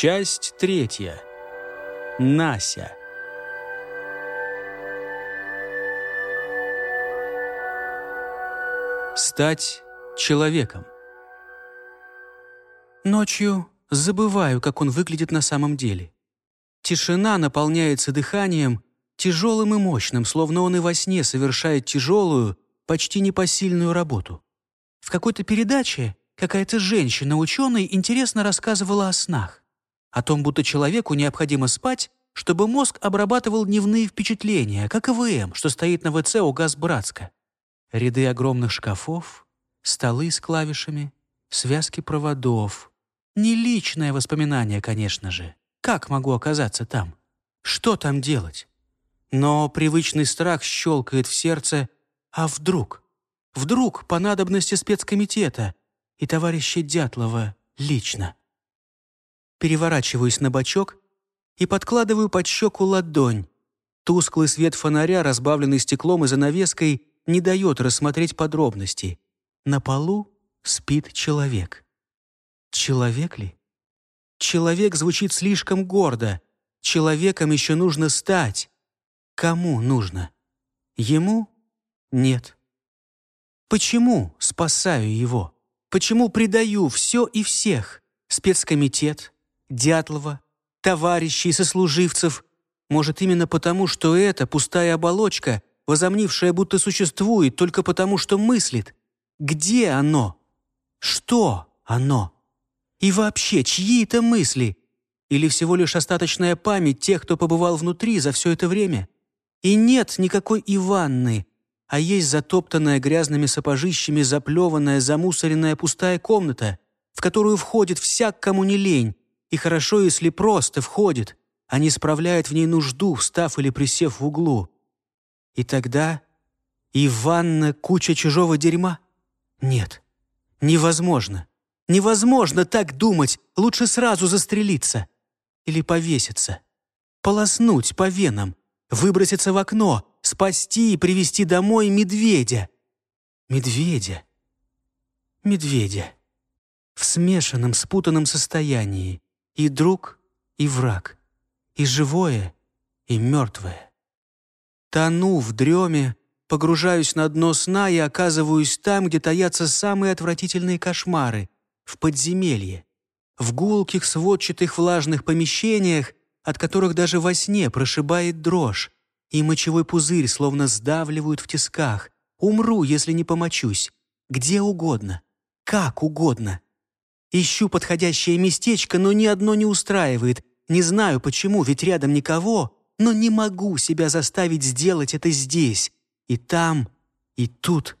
Часть третья. Нася. Стать человеком. Ночью забываю, как он выглядит на самом деле. Тишина наполняется дыханием, тяжелым и мощным, словно он и во сне совершает тяжелую, почти непосильную работу. В какой-то передаче какая-то женщина-ученый интересно рассказывала о снах. О том, будто человеку необходимо спать, чтобы мозг обрабатывал дневные впечатления, как ИВМ, что стоит на ВЦ у Газбратска. Ряды огромных шкафов, столы с клавишами, связки проводов. Не личное воспоминание, конечно же. Как могу оказаться там? Что там делать? Но привычный страх щелкает в сердце. А вдруг? Вдруг по надобности спецкомитета и товарища Дятлова лично? Переворачиваюсь на бочок и подкладываю под щеку ладонь. Тусклый свет фонаря, разбавленный стеклом и занавеской, не дает рассмотреть подробности. На полу спит человек. Человек ли? Человек звучит слишком гордо. Человеком еще нужно стать. Кому нужно? Ему? Нет. Почему спасаю его? Почему предаю все и всех? Спецкомитет, Дятлова, товарищей, сослуживцев. Может, именно потому, что это пустая оболочка, возомнившая, будто существует только потому, что мыслит. Где оно? Что оно? И вообще, чьи это мысли? Или всего лишь остаточная память тех, кто побывал внутри за все это время? И нет никакой Иванны, а есть затоптанная грязными сапожищами заплеванная, замусоренная пустая комната, в которую входит всяк, кому не лень, и хорошо, если просто входит, а не справляет в ней нужду, встав или присев в углу. И тогда и ванна куча чужого дерьма? Нет, невозможно. Невозможно так думать, лучше сразу застрелиться. Или повеситься. Полоснуть по венам, выброситься в окно, спасти и привести домой медведя. Медведя. Медведя. В смешанном, спутанном состоянии. И друг, и враг. И живое, и мертвое. Тону в дреме, погружаюсь на дно сна и оказываюсь там, где таятся самые отвратительные кошмары — в подземелье, в гулких сводчатых влажных помещениях, от которых даже во сне прошибает дрожь, и мочевой пузырь словно сдавливают в тисках. Умру, если не помочусь. Где угодно. Как угодно. Ищу подходящее местечко, но ни одно не устраивает. Не знаю почему, ведь рядом никого, но не могу себя заставить сделать это здесь, и там, и тут.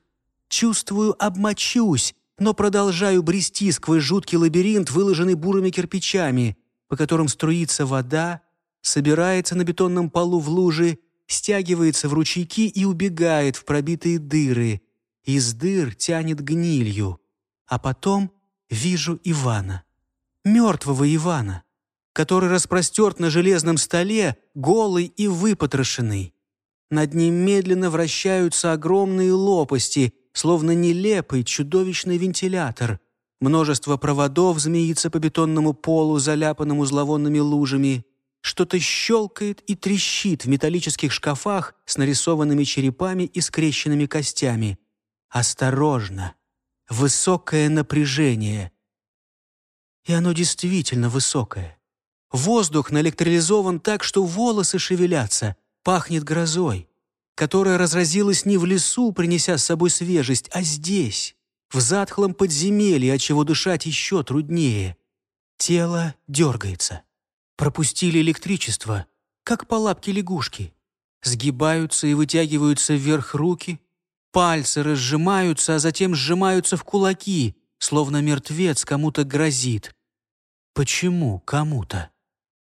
Чувствую, обмочусь, но продолжаю брести сквозь жуткий лабиринт, выложенный бурыми кирпичами, по которым струится вода, собирается на бетонном полу в луже, стягивается в ручейки и убегает в пробитые дыры. Из дыр тянет гнилью. А потом вижу Ивана. Мертвого Ивана который распростерт на железном столе, голый и выпотрошенный. Над ним медленно вращаются огромные лопасти, словно нелепый чудовищный вентилятор. Множество проводов змеится по бетонному полу, заляпанному зловонными лужами. Что-то щелкает и трещит в металлических шкафах с нарисованными черепами и скрещенными костями. Осторожно. Высокое напряжение. И оно действительно высокое. Воздух наэлектролизован так, что волосы шевелятся, пахнет грозой, которая разразилась не в лесу, принеся с собой свежесть, а здесь, в затхлом подземелье, от чего дышать еще труднее. Тело дергается. Пропустили электричество, как по лапке лягушки. Сгибаются и вытягиваются вверх руки, пальцы разжимаются, а затем сжимаются в кулаки, словно мертвец кому-то грозит. Почему кому-то?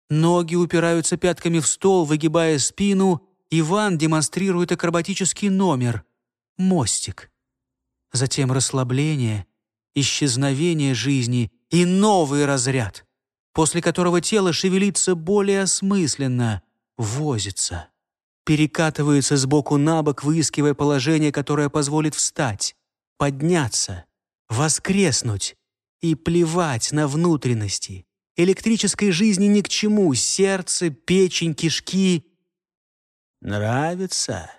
Ноги упираются пятками в стол, выгибая спину. Иван демонстрирует акробатический номер — мостик. Затем расслабление, исчезновение жизни и новый разряд, после которого тело шевелится более осмысленно, возится, перекатывается сбоку на бок, выискивая положение, которое позволит встать, подняться, воскреснуть и плевать на внутренности, Электрической жизни ни к чему. Сердце, печень, кишки. Нравится.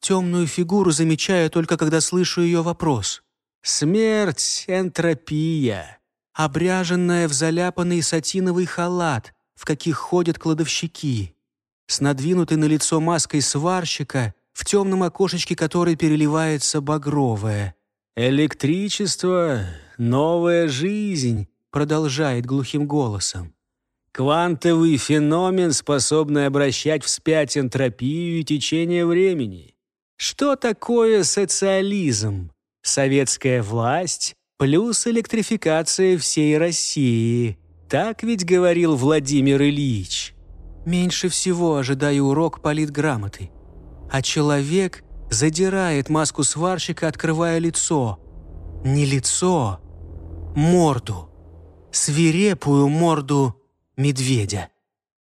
Темную фигуру замечаю только, когда слышу ее вопрос. Смерть — энтропия. Обряженная в заляпанный сатиновый халат, в каких ходят кладовщики. С надвинутой на лицо маской сварщика, в темном окошечке которой переливается багровое. «Электричество — новая жизнь», — продолжает глухим голосом. «Квантовый феномен, способный обращать вспять энтропию и течение времени. Что такое социализм? Советская власть плюс электрификация всей России. Так ведь говорил Владимир Ильич. Меньше всего ожидаю урок политграмоты. А человек задирает маску сварщика, открывая лицо. Не лицо, морду. Свирепую морду медведя.